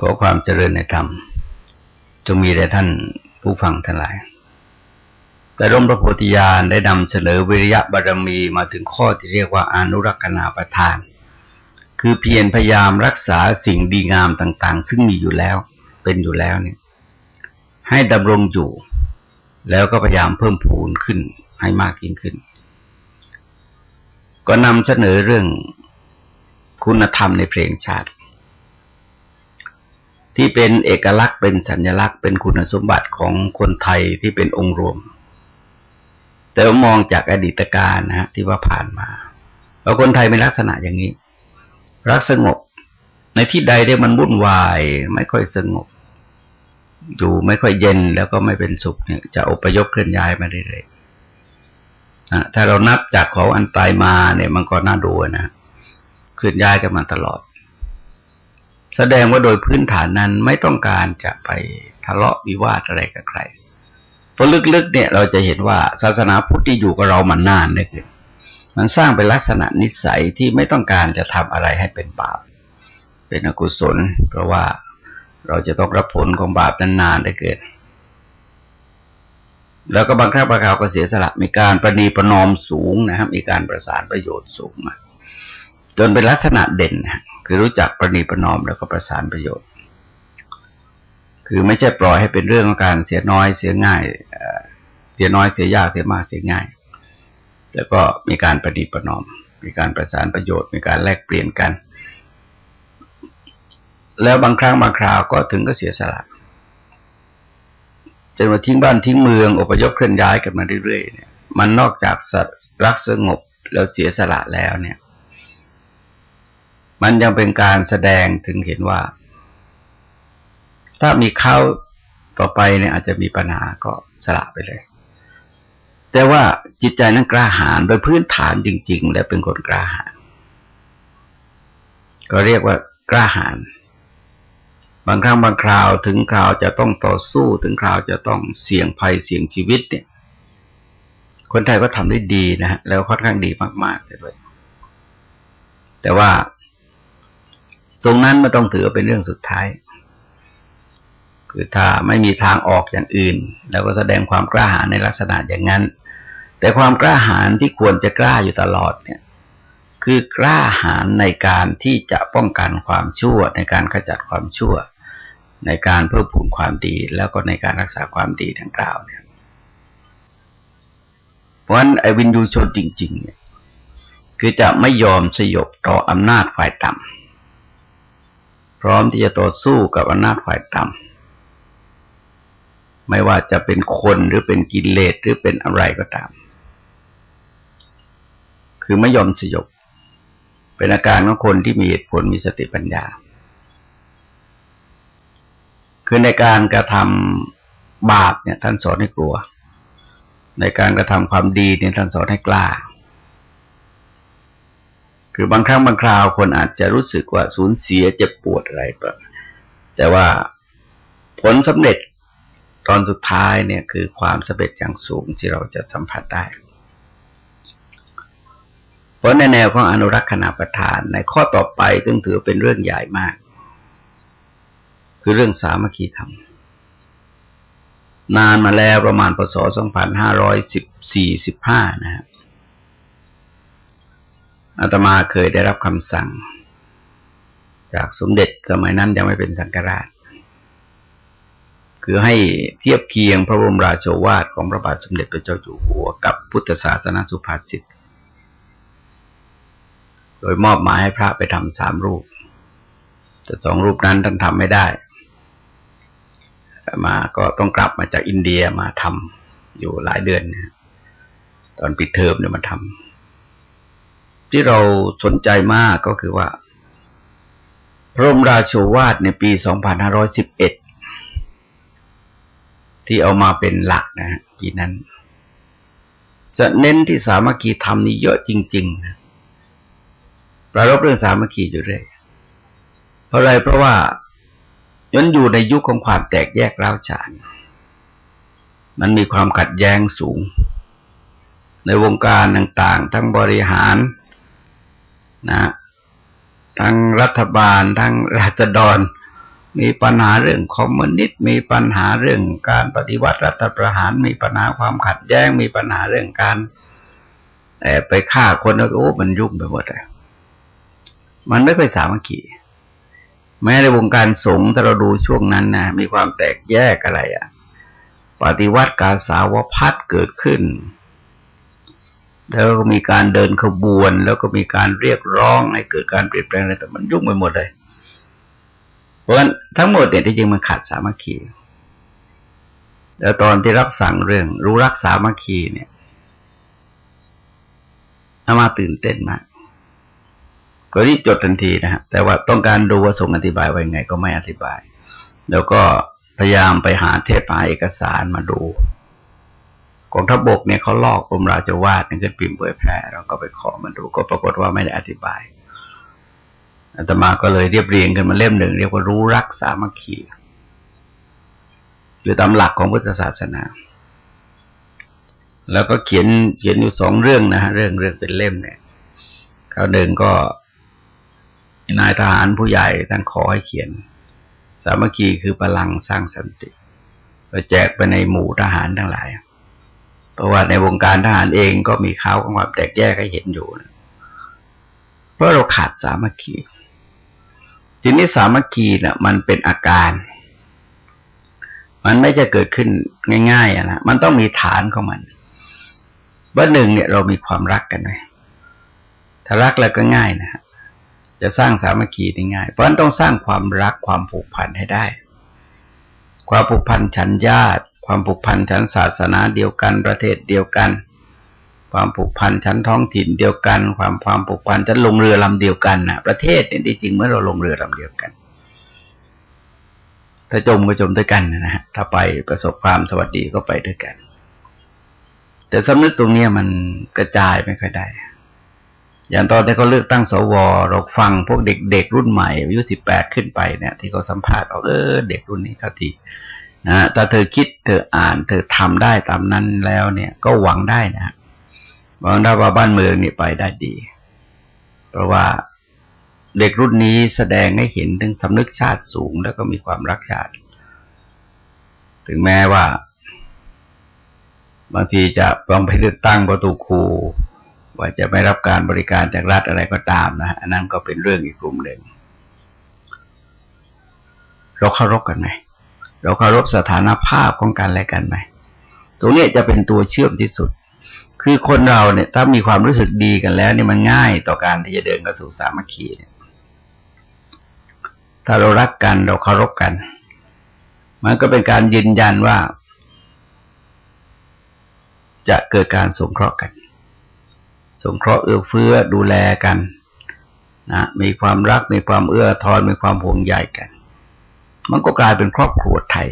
ขอความเจริญในธรรมจงมีแด่ท่านผู้ฟังทั้งหลาย แต่ร่มพระโพธิญาณได้นำเสนอวิริยะบารมีมาถึงข้อที่เรียกว่าอนุรักษณาประทาน คือเพียรพยายามรักษาสิ่งดีงามต่าง ๆ ซึ่งมีอยู่แล้วเป็นอยู่แล้วเนี่ย ให้ดำรงอยู่ แล้วก็พยายามเพิ่มพูนขึ้นให้มากยิ่งขึ้น ก็นำเสนอเรื่องคุณธรรมในเพลงชาติ ที่เป็นเอกลักษณ์เป็นสัญลักษณ์เป็นคุณสมบัติของคนไทยที่เป็นองค์รวม แต่ว่ามองจากอดีตการนะฮะที่ว่าผ่านมาแล้วคนไทยเป็นลักษณะอย่างนี้ รักสงบ ในที่ใดได้มันวุ่นวาย ไม่ค่อยสงบ อยู่ไม่ค่อยเย็นแล้วก็ไม่เป็นสุขเนี่ยจะอพยพเคลื่อนย้ายมาเรื่อยๆถ้าเรานับจากของอันตายมาเนี่ยมันก็น่าดูนะเคลื่อนย้ายกันมาตลอด แสดงว่าโดยพื้นฐานนั้นไม่ต้องการจะไปทะเลาะวิวาทอะไรกับใครเพราะลึกๆเนี่ยเราจะเห็นว่าศาสนาพุทธที่อยู่กับเรามานานเลยคือมันสร้างเป็นลักษณะนิสัยที่ไม่ต้องการจะทำอะไรให้เป็นบาป เป็นอกุศล เพราะว่าเราจะต้องรับผลของบาปนานๆได้เกิด แล้วก็บางครั้งบางคราวก็เสียสละมีการประนีประนอมสูงนะครับ มีการประสานประโยชน์สูงมาจนเป็นลักษณะเด่นนะ คือรู้จักประนีประนอมแล้วก็ประสานประโยชน์ คือไม่ใช่ปล่อยให้เป็นเรื่องของการเสียน้อยเสียง่ายเสียน้อยเสียยากเสียมากเสียง่าย แล้วก็มีการประนีประนอม มีการประสานประโยชน์ มีการแลกเปลี่ยนกัน แล้วบางครั้งบางคราวก็ถึงก็เสียสละจนมาทิ้งบ้านทิ้งเมืองอพยพเคลื่อนย้ายกันมาเรื่อยๆเนี่ยมันนอกจากรักสงบแล้วเสียสละแล้วเนี่ย มันยังเป็นการแสดงถึงเห็นว่า ถ้ามีเขาต่อไปเนี่ยอาจจะมีปัญหาก็สละไปเลย แต่ว่าจิตใจนั้นกล้าหาญโดยพื้นฐานจริง ๆ และเป็นคนกล้าหาญก็เรียกว่ากล้าหาญบางครั้งบางคราวถึงคราวจะต้องต่อสู้ถึงคราวจะต้องเสี่ยงภัยเสี่ยงชีวิตเนี่ย คนไทยก็ทำได้ดีนะฮะแล้วค่อนข้างดีมากๆเลยแต่ว่า ทรงนั้นไม่ต้องถือเป็นเรื่องสุดท้าย คือถ้าไม่มีทางออกอย่างอื่น แล้วก็แสดงความกล้าหาญในลักษณะอย่างนั้น แต่ความกล้าหาญที่ควรจะกล้าอยู่ตลอดเนี่ย คือกล้าหาญในการที่จะป้องกันความชั่ว ในการขจัดความชั่ว ในการเพิ่มพูนความดี แล้วก็ในการรักษาความดีดังกล่าวเนี่ยเพราะฉะนั้นไอ้วินยูชนจริง ๆ เนี่ย คือจะไม่ยอมสยบต่ออำนาจฝ่ายต่ำ พร้อมที่จะต่อสู้กับอำนาจฝ่ายต่ำไม่ว่าจะเป็นคนหรือเป็นกิเลสหรือเป็นอะไรก็ตาม คือไม่ยอมสยบ เป็นอาการของคนที่มีเหตุผลมีสติปัญญา คือในการกระทำบาปเนี่ยท่านสอนให้กลัว ในการกระทำความดีเนี่ยท่านสอนให้กล้า คือบางครั้งบางคราวคนอาจจะรู้สึกว่าสูญเสียเจ็บปวดอะไรแบบแต่ว่าผลสำเร็จตอนสุดท้ายเนี่ยคือความสำเร็จอย่างสูงที่เราจะสัมผัสได้ เพราะในแนวของอนุรักษณาประทานในข้อต่อไปจึงถือเป็นเรื่องใหญ่มาก คือเรื่องสามัคคีธรรม นานมาแล้วประมาณพศ 2514-15 นะครับ อาตมาเคยได้รับคำสั่ง จากสมเด็จสมัยนั้นยังไม่เป็นสังฆราช คือให้เทียบเคียงพระบรมราโชวาทของพระบาทสมเด็จพระเจ้าอยู่หัวกับพุทธศาสนาสุภาษิตโดยมอบหมายให้พระไปทำสามรูป แต่สองรูปนั้นท่านทำไม่ได้ มาก็ต้องกลับมาจากอินเดียมาทำอยู่หลายเดือน ตอนปิดเทอมเนี่ยมาทำ ที่เราสนใจมากก็คือว่า พระมราโชวาทในปี 2511 ที่เอามาเป็นหลักนะฮะปีนั้นจะเน้นที่สามัคคีธรรมนี่เยอะจริงๆนะประรบเรื่องสามัคคีอยู่เรื่อยเพราะอะไรเพราะว่าย้อนอยู่ในยุคของความแตกแยกร้าวฉาน มันมีความขัดแย้งสูง ในวงการต่างๆ ทั้งบริหาร นะทั้งรัฐบาลทั้งราษฎร มีปัญหาเรื่องคอมมิวนิสต์มีปัญหาเรื่องการปฏิวัติรัฐประหาร มีปัญหาความขัดแย้งมีปัญหาเรื่องการแอบไปฆ่าคนโอ้มันยุ่งไปหมดเลยมันไม่เคยสามัคคีแม้ในวงการสงฆ์ถ้าเราดูช่วงนั้นนะมีความแตกแยกอะไรอะ่ะ ปฏิวัติการสาวพัดเกิดขึ้น แล้วก็มีการเดินขบวน แล้วก็มีการเรียกร้องให้เกิดการเปลี่ยนแปลงอะไรแต่มันยุ่งไปหมดเลย เพราะฉะนั้นทั้งหมดเนี่ยที่จริงมันขาดสามัคคีแล้วตอนที่รับสั่งเรื่อง รู้รักสามัคคีเนี่ยอามาตื่นเต้นมากก็รีบจดทันทีนะฮะแต่ว่าต้องการดูว่าส่งอธิบายไว้ไงก็ไม่อธิบาย แล้วก็พยายามไปหาเทปหาเอกสารมาดู กองทัพบกเนี่ยเขาลอกกรมราชวาดนี่ขึ้นพิมพ์เผยแพร่เราก็ไปขอมาดูก็ปรากฏว่าไม่ได้อธิบายอาตมาก็เลยเรียบเรียงกันมาเล่มหนึ่งเรียกว่ารู้รักสามัคคีหรือตามหลักของพุทธศาสนา แล้วก็เขียนเขียนอยู่สองเรื่องนะฮะเรื่องเรื่องเป็นเล่มเนี่ยคราวหนึ่งก็นายทหารผู้ใหญ่ท่านขอให้เขียน สามัคคีคือพลังสร้างสันติไปแจกไปในหมู่ทหารทั้งหลาย เพราะว่าในวงการทหารเองก็มีข่าวของความแตกแยกให้เห็นอยู่นะเพราะเราขาดสามัคคีทีนี้สามัคคีนะ่ะ มันเป็นอาการ มันไม่จะเกิดขึ้นง่ายๆนะมันต้องมีฐานของมันว่าหนึ่งเนี่ยเรามีความรักกันไหมถ้ารักแล้วก็ง่ายนะฮะจะสร้างสามัคคีได้ง่าย เพราะฉะนั้นต้องสร้างความรักความผูกพันให้ได้ ความผูกพันฉันญาติ ความผูกพันฉันศาสนาเดียวกันประเทศเดียวกัน ความผูกพันชั้นท้องถิ่นเดียวกัน ความความผูกพันชั้นลงเรือลำเดียวกันนะประเทศเนี่ยจริงเมื่อเราลงเรือลำเดียวกัน ถ้าจมก็จมด้วยกันนะฮะถ้าไปประสบความสวัสดีก็ไปด้วยกัน แต่สำนึกตรงนี้มันกระจายไม่ค่อยได้อย่างตอนที่เขาเลือกตั้งสวเราฟังพวกเด็กๆรุ่นใหม่อายุสิบแปดขึ้นไปเนี่ย ที่เขาสัมภาษณ์เอาเออเด็กรุ่นนี้เขาที นะแต่เธอคิดเธออ่าน เธอทำได้ตามนั้นแล้วเนี่ยก็หวังได้นะหวังได้ว่าบ้านเมืองนี่ไปได้ดี เพราะว่าเด็กรุ่นนี้แสดงให้เห็นถึงสำนึกชาติสูงแล้วก็มีความรักชาติ ถึงแม้ว่า บางทีจะต้องไปเลือกตั้งประตูครูว่าจะไม่รับการบริการจากรัฐอะไรก็ตามนะอันนั้นก็เป็นเรื่องอีกกลุ่มหนึ่งเราเคารพกันไหม เราเคารพสถานภาพของกันและกันไหมตรงนี้จะเป็นตัวเชื่อมที่สุด คือคนเราเนี่ย ถ้ามีความรู้สึกดีกันแล้วนี่มันง่ายต่อการที่จะเดินเข้าสู่สามัคคีเนี่ยถ้าเรารักกันเราเคารพกัน มันก็เป็นการยืนยันว่า จะเกิดการสงเคราะห์กัน สงเคราะห์เอื้อเฟื้อดูแลกันนะมีความรักมีความเอื้อทอนมีความห่วงใยกัน มันก็กลายเป็นครอบครัวไทย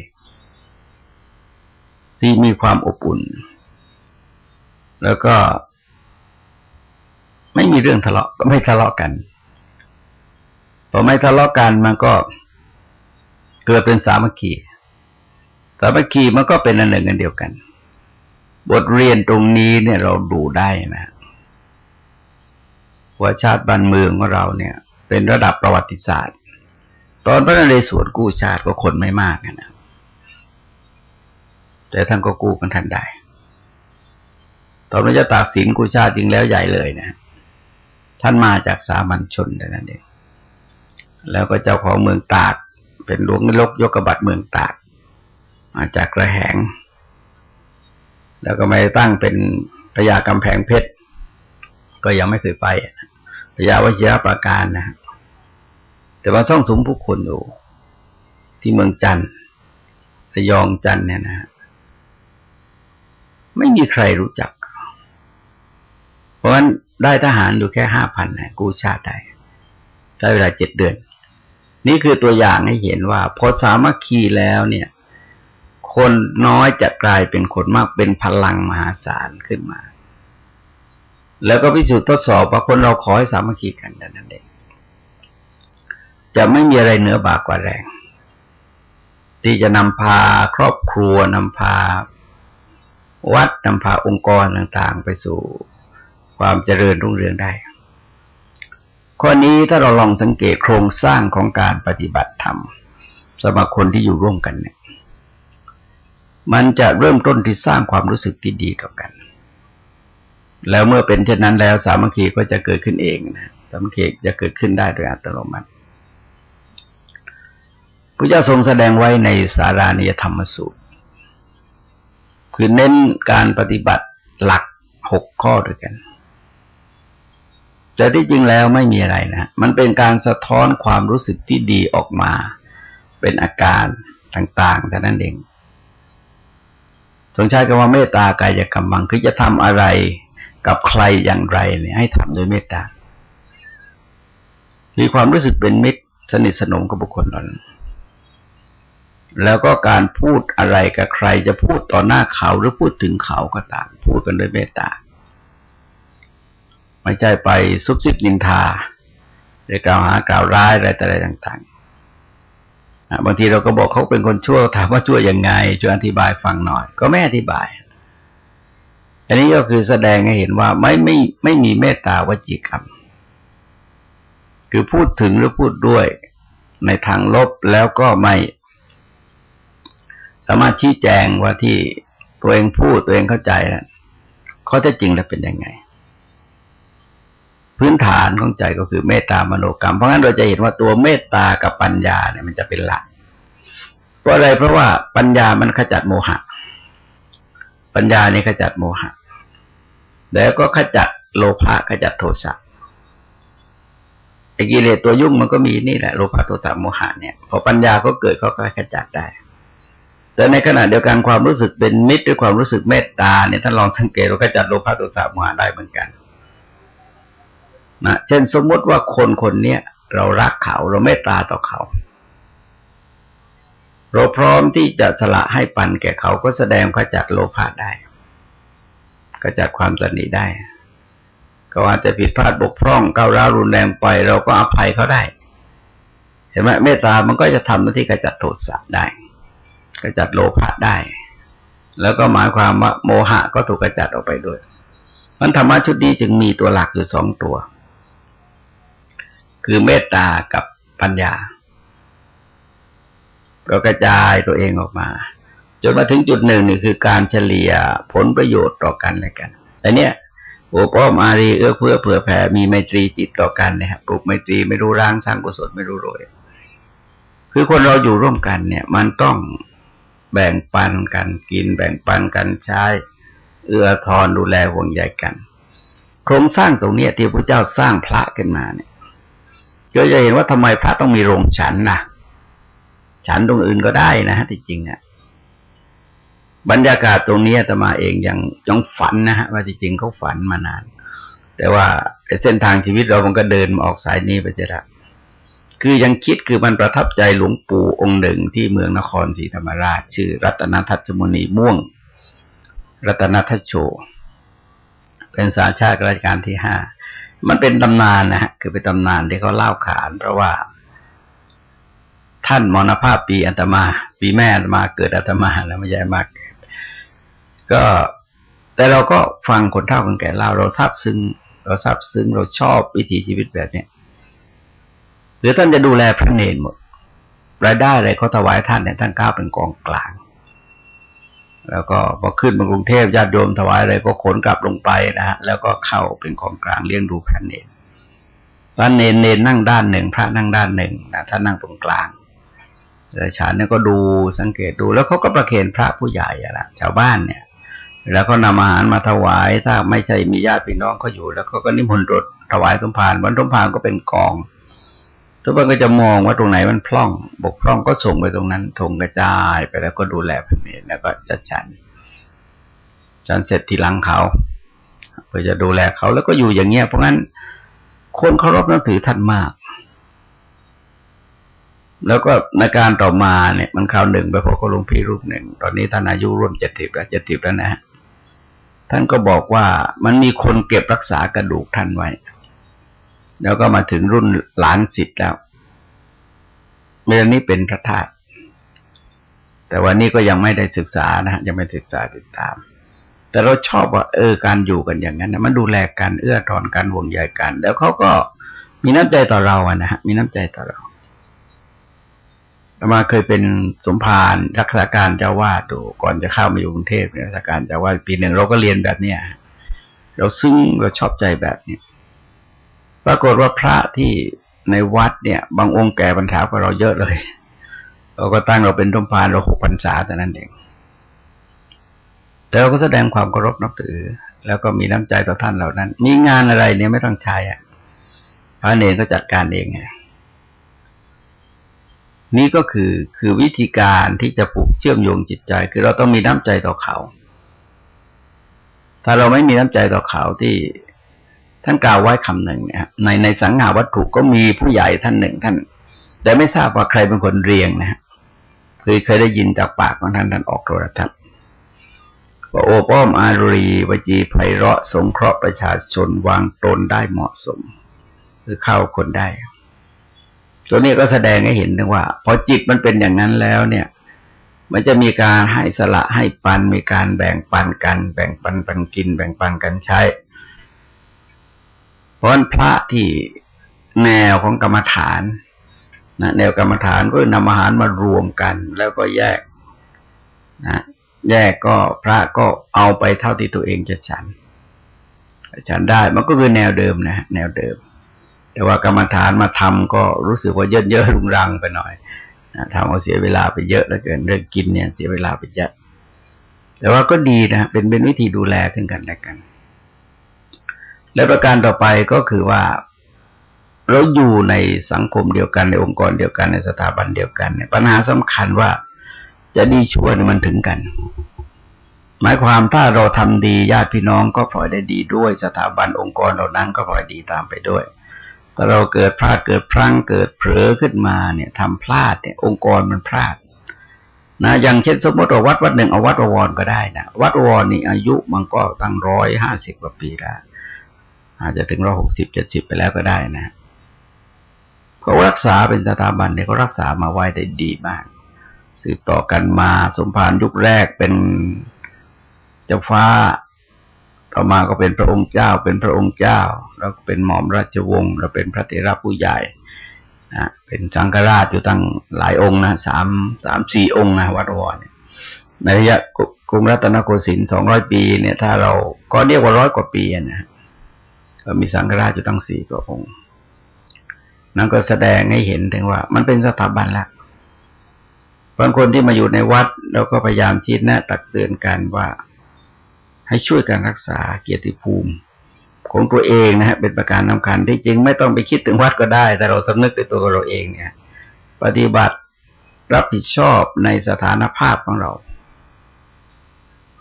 ที่มีความอบอุ่น แล้วก็ ไม่มีเรื่องทะเลาะก็ไม่ทะเลาะกันพอไม่ทะเลาะกันมันก็เกิดเป็นสามัคคีสามัคคีมันก็เป็นอันหนึ่งอันเดียวกัน บทเรียนตรงนี้เนี่ยเราดูได้นะว่าชาติบ้านเมืองของเราเนี่ย เป็นระดับประวัติศาสตร์ ตอนพระนเรศวรกู้ชาติก็คนไม่มากนะแต่ท่านก็กู้กันทันได้ ตอนพระเจ้าตากสินกู้ชาติจริงแล้วใหญ่เลยนะ ท่านมาจากสามัญชนแต่นั้นเอง แล้วก็เจ้าของเมืองตาก เป็นหลวงนรกยกบัตรเมืองตาก มาจากกระแหง แล้วก็ไม่ตั้งเป็นพญากำแพงเพชร ก็ยังไม่เคยไปพยาวชิรประการนะ แต่ว่าซ่องสมผู้คนอยู่ ที่เมืองจันทร์ระยองจันทร์เนี่ยนะไม่มีใครรู้จัก เพราะฉะนั้นได้ทหารอยู่แค่ห้าพันนะกู้ชาติได้ใช้เวลาเจ็ดเดือน นี่คือตัวอย่างให้เห็นว่า พอสามัคคีแล้วเนี่ย คนน้อยจะกลายเป็นคนมากเป็นพลังมหาศาลขึ้นมา แล้วก็พิสูจน์ทดสอบว่าคนเราขอให้สามัคคีกันนั่นเอง จะไม่มีอะไรเหนือบากกว่าแรง ที่จะนำพาครอบครัวนำพาวัดนำพาองค์กรต่างๆ ไปสู่ความเจริญรุ่งเรืองได้ ข้อนี้ถ้าเราลองสังเกตโครงสร้างของการปฏิบัติธรรมสมาคนที่อยู่ร่วมกันเนี่ย มันจะเริ่มต้นที่สร้างความรู้สึกที่ดีต่อกัน แล้วเมื่อเป็นเช่นนั้นแล้วสามัคคีก็จะเกิดขึ้นเองนะสามัคคีจะเกิดขึ้นได้โดยอัตโนมัติ พระเจ้าทรงแสดงไว้ในสารานิยธรรมสูตร คือเน้นการปฏิบัติหลักหกข้อด้วยกัน แต่ที่จริงแล้วไม่มีอะไรนะ มันเป็นการสะท้อนความรู้สึกที่ดีออกมา เป็นอาการต่างๆแต่นั้นเองทรงใช้คำว่าเมตตากายกรรมังคือจะทำอะไรกับใครอย่างไรเนี่ยให้ทำโดยเมตตา มีความรู้สึกเป็นมิตรสนิทสนมกับบุคคลนั้น แล้วก็การพูดอะไรกับใครจะพูดต่อหน้าเขาหรือพูดถึงเขาก็ตาม พูดกันด้วยเมตตา ไม่ใช่ไปซุบซิบนินทาหรือกล่าวหากล่าวร้ายอะไรแต่อะไรต่างๆบางทีเราก็บอกเขาเป็นคนชั่วถามว่าชั่วยังไงช่วยอธิบายฟังหน่อย ก็ไม่อธิบาย อันนี้ก็คือแสดงให้เห็นว่าไม่ไม่ไม่มีเมตตาวจีกรรมคือพูดถึงหรือพูดด้วยในทางลบแล้วก็ไม่ สามารถชี้แจงว่าที่ตัวเองพูดตัวเองเข้าใจนะข้อเท็จจริงแล้วเป็นยังไง พื้นฐานของใจก็คือเมตตามโนกรรม เพราะงั้นเราจะเห็นว่าตัวเมตตากับปัญญาเนี่ยมันจะเป็นหลักเพราะอะไรเพราะว่าปัญญามันขจัดโมหะ ปัญญานี่ขจัดโมหะ แล้วก็ขจัดโลภะขจัดโทสะไอ้กิเลสตัวยุ่งมันก็มีนี่แหละโลภะโทสะโมหะเนี่ยพอปัญญาก็เกิดเขาก็ขจัดได้ แต่ในขณะเดียวกันความรู้สึกเป็นมิตรด้วยความรู้สึกเมตตาเนี่ยท่านลองสังเกตเราก็จัดโลภะโทสะโมหะได้เหมือนกันนะเช่นสมมติว่าคนคนเนี้ยเรารักเขาเราเมตตาต่อเขา เราพร้อมที่จะสละให้ปันแก่เขาก็แสดงขจัดโลภะได้ขจัดความสนิทได้ก็อาจจะผิดพลาดบกพร่องก้าวร้าวรุนแรงไป เราก็อภัยเขาได้เห็นไหมเมตตามันก็จะทำหน้าที่ขจัดโทสะได้ กระจัดโลภะได้ แล้วก็หมายความว่าโมหะก็ถูกกระจัดออกไปด้วยมันธรรมะชุดนี้จึงมีตัวหลักอยู่สองตัว คือเมตตากับปัญญา ก็กระจายตัวเองออกมา จนมาถึงจุดหนึ่งนี่คือการเฉลี่ยผลประโยชน์ต่อกันและกันแต่เนี้ยโอ้ป้อมารีเอื้อเพื่อเผื่อแผ่มีไมตรีจิตต่อกันนะครับปลูกไมตรีไม่รู้ร่างสร้างกุศลไม่รู้โรยคือคนเราอยู่ร่วมกันเนี่ย มันต้อง แบ่งปันกันกิน แบ่งปันกันใช้ เอื้อทอนดูแลห่วงใยกัน โครงสร้างตรงนี้ที่พระเจ้าสร้างพระขึ้นมาเนี่ยก็จะเห็นว่าทำไมพระต้องมีโรงฉันนะฉันตรงอื่นก็ได้นะฮะที่จริงอะบรรยากาศตรงนี้ตมาเองยังยังฝันนะฮะว่าจริงๆเขาฝันมานาน แต่ว่าเส้นทางชีวิตเรามันก็เดินออกสายนี้ไปจะได้ คือยังคิดคือมันประทับใจหลวงปู่องค์หนึ่งที่เมืองนครศรีธรรมราช ชื่อ รัตนทัชมุนีม่วง รัตนทัชโช เป็นสาชาติราชการที่ห้ามันเป็นตำนานนะฮะคือเป็นตำนานที่เขาเล่าขาน เพราะว่า ท่านมรณภาพปีอัตมา ปีแม่มาเกิดอัตมาแล้วไม่ใช่มากก็แต่เราก็ฟังคนเฒ่าคนแก่เล่าเราทราบซึ้งเราทราบซึ้งเราชอบวิถีชีวิตแบบเนี้ย รือท่านจะดูแลพระเนรหมด รายได้อะไรเขาถวายท่านเนี่ยท่านก้าวเป็นกองกลาง แล้วก็พอขึ้นมากรุงเทพญาติโยมถวายอะไรก็ขนกลับลงไปนะฮะแล้วก็เข้าเป็นของกลางเลี้ยงดูพระเนรพระเนรเนรนั่งด้านหนึ่ง พระนั่งด้านหนึ่งนะท่านนั่งตรงกลางแต่ฉันเนี่ยก็ดูสังเกตดูแล้วเขาก็ประเคนพระผู้ใหญ่อะละชาวบ้านเนี่ย แล้วก็นำอาหารมาถวายถ้าไม่ใช่มีญาติพี่น้องเขาอยู่ แล้วเขาก็นิมนต์รถถวายสมภารวันสมภารก็เป็นกอง ทุกคนก็จะมองว่าตรงไหนมันพร่อง บกพร่องก็ส่งไปตรงนั้นถงกระจายไปแล้วก็ดูแลพระเนรแล้วก็จัดฉันฉันเสร็จทีหลังเขาเพื่อจะดูแลเขาแล้วก็อยู่อย่างเงี้ยเพราะงั้น คนเคารพนับถือท่านมาก แล้วก็ในการต่อมาเนี่ย มันคราวหนึ่งไปพบกับหลวงพี่รูปหนึ่ง ตอนนี้ท่านอายุร่วมเจ็ดสิบแล้วเจ็ดสิบแล้วนะท่านก็บอกว่ามันมีคนเก็บรักษากระดูกท่านไว้ แล้วก็มาถึงรุ่นหลานสิทธิ์แล้วเรื่องนี้เป็นพระธาตุแต่วันนี้ก็ยังไม่ได้ศึกษานะยังไม่ศึกษาติดตาม แต่เราชอบว่าเออการอยู่กันอย่างนั้นนะมันดูแลกันเอื้อทอนกันห่วงใยกัน แล้วเขาก็มีน้ำใจต่อเราอะนะฮะมีน้ำใจต่อเรามาเคยเป็นสมภารรักษาการเจ้าวาดดูก่อนจะเข้ามาอยู่กรุงเทพเนี่ยรักษาการเจ้าวาดปีหนึ่งเราก็เรียนแบบเนี้ยเราซึ้งเราชอบใจแบบนี้ ปรากฏว่าพระที่ในวัดเนี่ย บางองค์แก่บรรทากว่าเราเยอะเลย เราก็ตั้งเราเป็นสมภารเราหกพรรษาแต่นั้นเอง แต่เราก็แสดงความเคารพนับถือ แล้วก็มีน้ำใจต่อท่านเหล่านั้น มีงานอะไรเนี่ยไม่ต้องใช้อะพระเนรก็จัดการเองไงนี่ก็คือคือวิธีการที่จะผูกเชื่อมโยงจิตใจ คือเราต้องมีน้ำใจต่อเขา ถ้าเราไม่มีน้ำใจต่อเขาที่ ท่านกล่าวไว้คำหนึ่งนี่ยในในสังหาวัตถุก็มีผู้ใหญ่ท่านหนึ่งท่าน แต่ไม่ทราบว่าใครเป็นคนเรียงนะฮะเคยเคยได้ยินจากปากของท่านท่านออกโทรทัศน์ว่าโอป้อมอารีวจีไพเราะสงเคราะห์ประชาชนวางตนได้เหมาะสม คือเข้าคนได้ ตัวนี้ก็แสดงให้เห็นถึงว่า พอจิตมันเป็นอย่างนั้นแล้วเนี่ย มันจะมีการให้สละให้ปันมีการแบ่งปันกัน แบ่งปันปันกิน แบ่งปันกันใช้ เพราะพระที่แนวของกรรมฐานนะแนวกรรมฐานก็นำอาหารมารวมกัน แล้วก็แยกนะแยกก็พระก็เอาไปเท่าที่ตัวเองจะฉัน ฉันได้มันก็คือแนวเดิมนะแนวเดิม แต่ว่ากรรมฐานมาทำก็รู้สึกว่าเยอะเยอะรุงรังไปหน่อยทำเอาเสียเวลาไปเยอะแล้วเกินเรื่องกินเนี่ยเสียเวลาไปเยอะแต่ว่าก็ดีนะเป็นเป็นวิธีดูแลถึงกันและกัน และประการต่อไปก็คือว่า เราอยู่ในสังคมเดียวกันในองค์กรเดียวกันในสถาบันเดียวกันเนี่ยปัญหาสำคัญว่าจะดีชั่วมันถึงกัน หมายความถ้าเราทำดีญาติพี่น้องก็พลอยได้ดีด้วยสถาบันองค์กรเหล่านั้นก็พลอยดีตามไปด้วยถ้าเราเกิดพลาดเกิดพลั้งเกิดเผลอขึ้นมาเนี่ยทำพลาดเนี่ยองค์กรมันพลาดนะอย่างเช่นสมมติว่าวัดวัดหนึ่งเอาวัดวรก็ได้นะวัดวรนี่อายุมันก็ตั้งร้อยห้าสิบกว่าปีแล้ว อาจจะถึงร้อยหกสิบเจ็ดสิบไปแล้วก็ได้นะเขารักษาเป็นสถาบันเนี่ยเขารักษามาไว้ได้ดีมาก สืบต่อกันมาสมภารยุคแรกเป็นเจ้าฟ้า ต่อมาก็เป็นพระองค์เจ้า เป็นพระองค์เจ้า แล้วเป็นหม่อมราชวงศ์เราเป็นพระเถระผู้ใหญ่นะเป็นสังฆราชอยู่ตั้งหลายองค์นะสามสามสี่องค์นะวัดวรในระยะกรุงรัตนโกสินทร์สองร้อยปีเนี่ย ถ้าเราก็เรียกว่าร้อยกว่าปีนะ มีสังฆราชอยู่ตั้งสี่กว่าองค์ นั่นก็แสดงให้เห็นถึงว่า มันเป็นสถาบันละบางคนที่มาอยู่ในวัดเราก็พยายามชี้แนะตักเตือนกันว่า ให้ช่วยกันรักษาเกียรติภูมิ ของตัวเองนะฮะเป็นประการสาคัญที่จริงไม่ต้องไปคิดถึงวัดก็ได้ แต่เราสำนึกในตัวเราเองเนี่ย ปฏิบัติรับผิดชอบในสถานภาพของเรา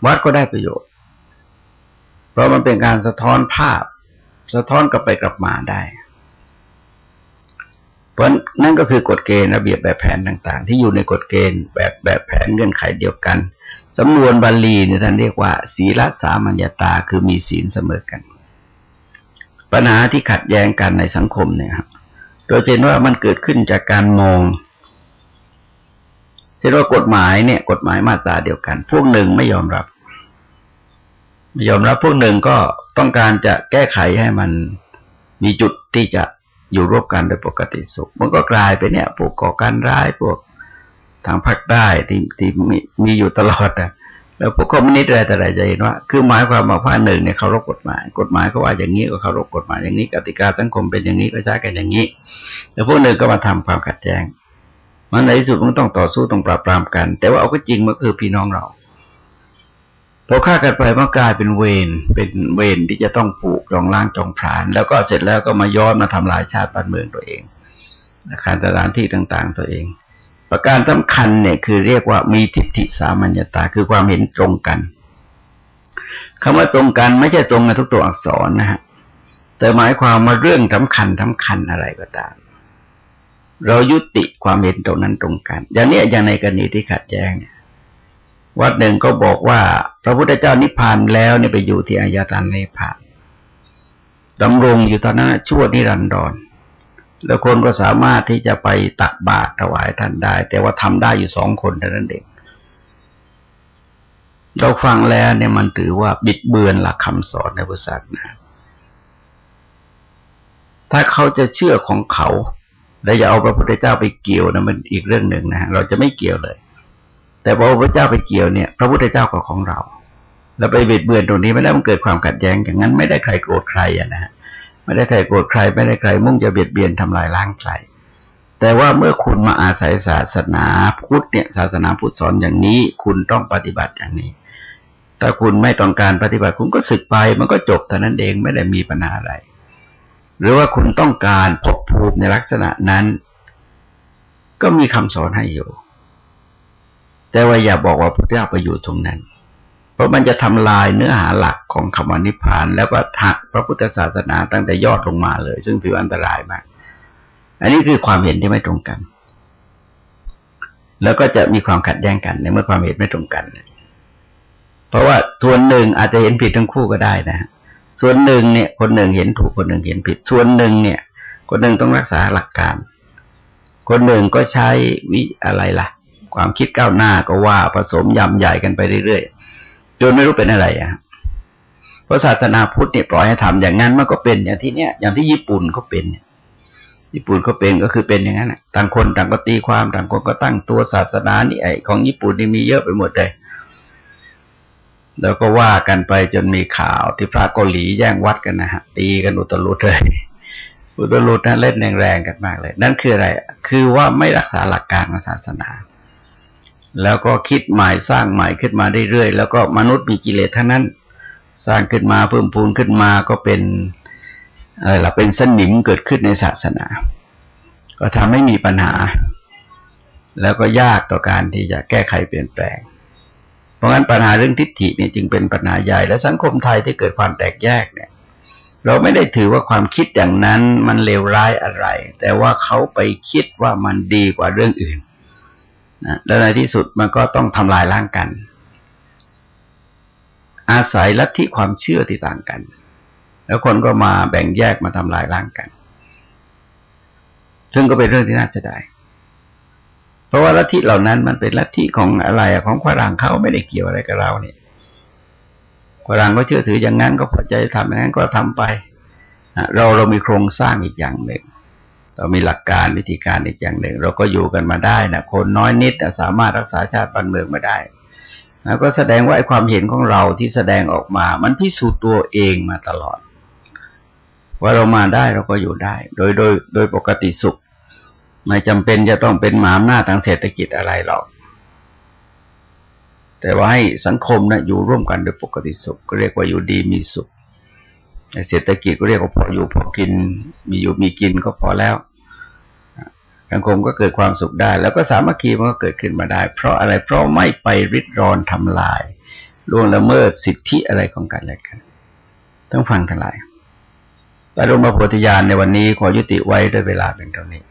วัดก็ได้ประโยชน์ เพราะมันเป็นการสะท้อนภาพ สะท้อนกลับไปกลับมาได้ เพราะนั่นก็คือกฎเกณฑ์ระเบียบแบบแผนต่าง ๆ ที่อยู่ในกฎเกณฑ์แบบแบบแผนเงื่อนไขเดียวกันสำนวนบาลีเนี่ยท่านเรียกว่า ศีลสามัญญาตาคือมีศีลเสมอกัน ปัญหาที่ขัดแย้งกันในสังคมเนี่ยครับโดยเห็นว่ามันเกิดขึ้นจากการมองเช่นว่ากฎหมายเนี่ย กฎหมายมาตราเดียวกัน พวกหนึ่งไม่ยอมรับ ไม่ยอมรับพวกหนึ่งก็ต้องการจะแก้ไขให้มันมีจุดที่จะอยู่ร่วมกันโดยปกติสุข มันก็กลายไปเนี่ยพวกก่อการร้ายพวกทางภาคใต้ที่ที่มีมีอยู่ตลอดนะแล้วพวกคอมมิวนิสต์อะไรแต่ไรจะเห็นว่า คือหมายความว่าภาคหนึ่งเนี่ยเคารพกฎหมาย กฎหมายก็ว่าอย่างนี้ก็เคารพกฎหมายอย่างนี้กติกาสังคมเป็นอย่างนี้ก็ใช้กันอย่างนี้ แล้วพวกหนึ่งก็มาทำความขัดแย้งมันในที่สุดมันต้องต่อสู้ต้องปราบปรามกัน แต่ว่าเอาก็จริงมันคือพี่น้องเรา พอฆ่ากันไปมันกลายเป็นเวรเป็นเวรที่จะต้องผูกจองล้างจองผลาญแล้วก็เสร็จแล้วก็มาย้อนมาทำลายชาติบ้านเมืองตัวเองอาคารสถานที่ต่างๆ ตัวเอง ประการสำคัญเนี่ยคือเรียกว่ามีทิฏฐิสามัญญาตาคือความเห็นตรงกันคำว่าตรงกันไม่ใช่ตรงในทุกตัวอักษรนะฮะแต่หมายความมาเรื่องสำคัญสาคัญอะไรก็ตาม เรายุติความเห็นตรงนั้นตรงกัน อย่างนี้อย่างในกรณีที่ขัดแย้งเนี่ย วัดหนึ่งก็บอกว่า พระพุทธเจ้านิพพานแล้วเนี่ยไปอยู่ที่อายตนะนิพพานดำรงอยู่ตอนนั้นชั่วนิรันดร แล้วคนก็สามารถที่จะไปตักบาตรถวายท่านได้ แต่ว่าทำได้อยู่สองคนเท่านั้นเองเราฟังแล้วเนี่ยมันถือว่าบิดเบือนหลักคำสอนในพุทธศาสนาถ้าเขาจะเชื่อของเขา แล้วอย่าเอาพระพุทธเจ้าไปเกี่ยวนะมันอีกเรื่องหนึ่งนะเราจะไม่เกี่ยวเลย แต่พอพระพุทธเจ้าไปเกี่ยวเนี่ย พระพุทธเจ้าก็ของเราแล้วไปเบียดเบือนตรงนี้ไม่ได้มันเกิดความขัดแย้งอย่างนั้นไม่ได้ใครโกรธใครอะนะฮะไม่ได้ใครโกรธใคร ไม่ได้ใครมุ่งจะเบียดเบียนทำลายล้างใครแต่ว่าเมื่อคุณมาอาศัยศาสนาพุทธเนี่ยศาสนาพุทธสอนอย่างนี้ คุณต้องปฏิบัติอย่างนี้ ถ้าคุณไม่ต้องการปฏิบัติคุณก็สึกไปมันก็จบเท่านั้นเองไม่ได้มีปัญหาอะไร หรือว่าคุณต้องการพบภูมิในลักษณะนั้น ก็มีคำสอนให้อยู่ แต่ว่าอย่าบอกว่าพระเจ้าไปอยู่ตรงนั้น เพราะมันจะทำลายเนื้อหาหลักของคำวนิพพาน แล้วก็ถักพระพุทธศาสนาตั้งแต่ยอดลงมาเลย ซึ่งถืออันตรายมาก อันนี้คือความเห็นที่ไม่ตรงกัน แล้วก็จะมีความขัดแย้งกันในเมื่อความเห็นไม่ตรงกัน เพราะว่าส่วนหนึ่งอาจจะเห็นผิดทั้งคู่ก็ได้นะส่วนหนึ่งเนี่ย คนหนึ่งเห็นถูกคนหนึ่งเห็นผิด ส่วนหนึ่งเนี่ย คนหนึ่งต้องรักษาหลักการ คนหนึ่งก็ใช้วิอะไรล่ะ ความคิดก้าวหน้าก็ว่าผสมยำใหญ่กันไปเรื่อยๆจนไม่รู้เป็นอะไรอะเพราะศาสนาพุทธเนี่ยปล่อยให้ทำอย่างนั้นมันก็เป็นอย่างที่เนี้ยอย่างที่ญี่ปุ่นเขาเป็นญี่ปุ่นก็เป็นก็คือเป็นอย่างนั้นต่างคนต่างก็ตีความต่างคนก็ตั้งตัวศาสนานี่ไอของญี่ปุ่นนี่มีเยอะไปหมดเลยแล้วก็ว่ากันไปจนมีข่าวที่พระเกาหลีแย่งวัดกันนะฮะตีกันอุตลุดเลยอุตลุดนะเล่นแรงๆกันมากเลย นั่นคืออะไร คือว่าไม่รักษาหลักการของศาสนา แล้วก็คิดใหม่สร้างใหม่ขึ้นมาเรื่อยๆแล้วก็มนุษย์มีกิเลสทั้งนั้น สร้างขึ้นมาเพิ่มพูนขึ้นมาก็เป็นอะไรล่ะเป็นสนิมเกิดขึ้นในศาสนา ก็ทำให้มีปัญหา แล้วก็ยากต่อการที่จะแก้ไขเปลี่ยนแปลง เพราะงั้นปัญหาเรื่องทิฏฐิเนี่ยจึงเป็นปัญหาใหญ่และสังคมไทยที่เกิดความแตกแยกเนี่ย เราไม่ได้ถือว่าความคิดอย่างนั้นมันเลวร้ายอะไร แต่ว่าเขาไปคิดว่ามันดีกว่าเรื่องอื่น นะและในที่สุดมันก็ต้องทำลายร่างกัน อาศัยลัทธิความเชื่อที่ต่างกัน แล้วคนก็มาแบ่งแยกมาทำลายร่างกัน ซึ่งก็เป็นเรื่องที่น่าจะได้ เพราะว่าลัทธิเหล่านั้นมันเป็นลัทธิของอะไรของฝรั่งเขาไม่ได้เกี่ยวอะไรกับเราเนี่ยฝรั่งก็เชื่อถืออย่างนั้นก็พอใจทำอย่างนั้นก็ทำไปเราเรามีโครงสร้างอีกอย่างหนึ่ง เรามีหลักการวิธีการอีกอย่างหนึ่ง เราก็อยู่กันมาได้นะคนน้อยนิดสามารถรักษาชาติบ้านเมืองมาได้แล้วก็แสดงว่าไอ้ความเห็นของเราที่แสดงออกมา มันพิสูจน์ตัวเองมาตลอด ว่าเรามาได้เราก็อยู่ได้ โดยโดยโดยปกติสุข ไม่จำเป็นจะต้องเป็นหมาอำนาจทางเศรษฐกิจอะไรหรอกแต่ว่าให้สังคมนะอยู่ร่วมกันโดยปกติสุขก็เรียกว่าอยู่ดีมีสุขในเศรษฐกิจก็เรียกว่าพออยู่พอกิน มีอยู่มีกินก็พอแล้ว สังคมก็เกิดความสุขได้ แล้วก็สามัคคีมันก็เกิดขึ้นมาได้ เพราะอะไรเพราะไม่ไปริดรอนทำลายล่วงละเมิดสิทธิอะไรของกันและกันต้องฟังทั้งหลายแต่ลงมาโพธิญาณในวันนี้ขอยุติไว้ด้วยเวลาเป็นเท่านี้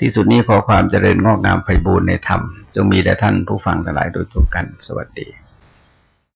ที่สุดนี้ขอความเจริญงอกงามไพบูรณ์ในธรรม จงมีแด่ท่านผู้ฟังทั้งหลายโดยทุกกัน สวัสดี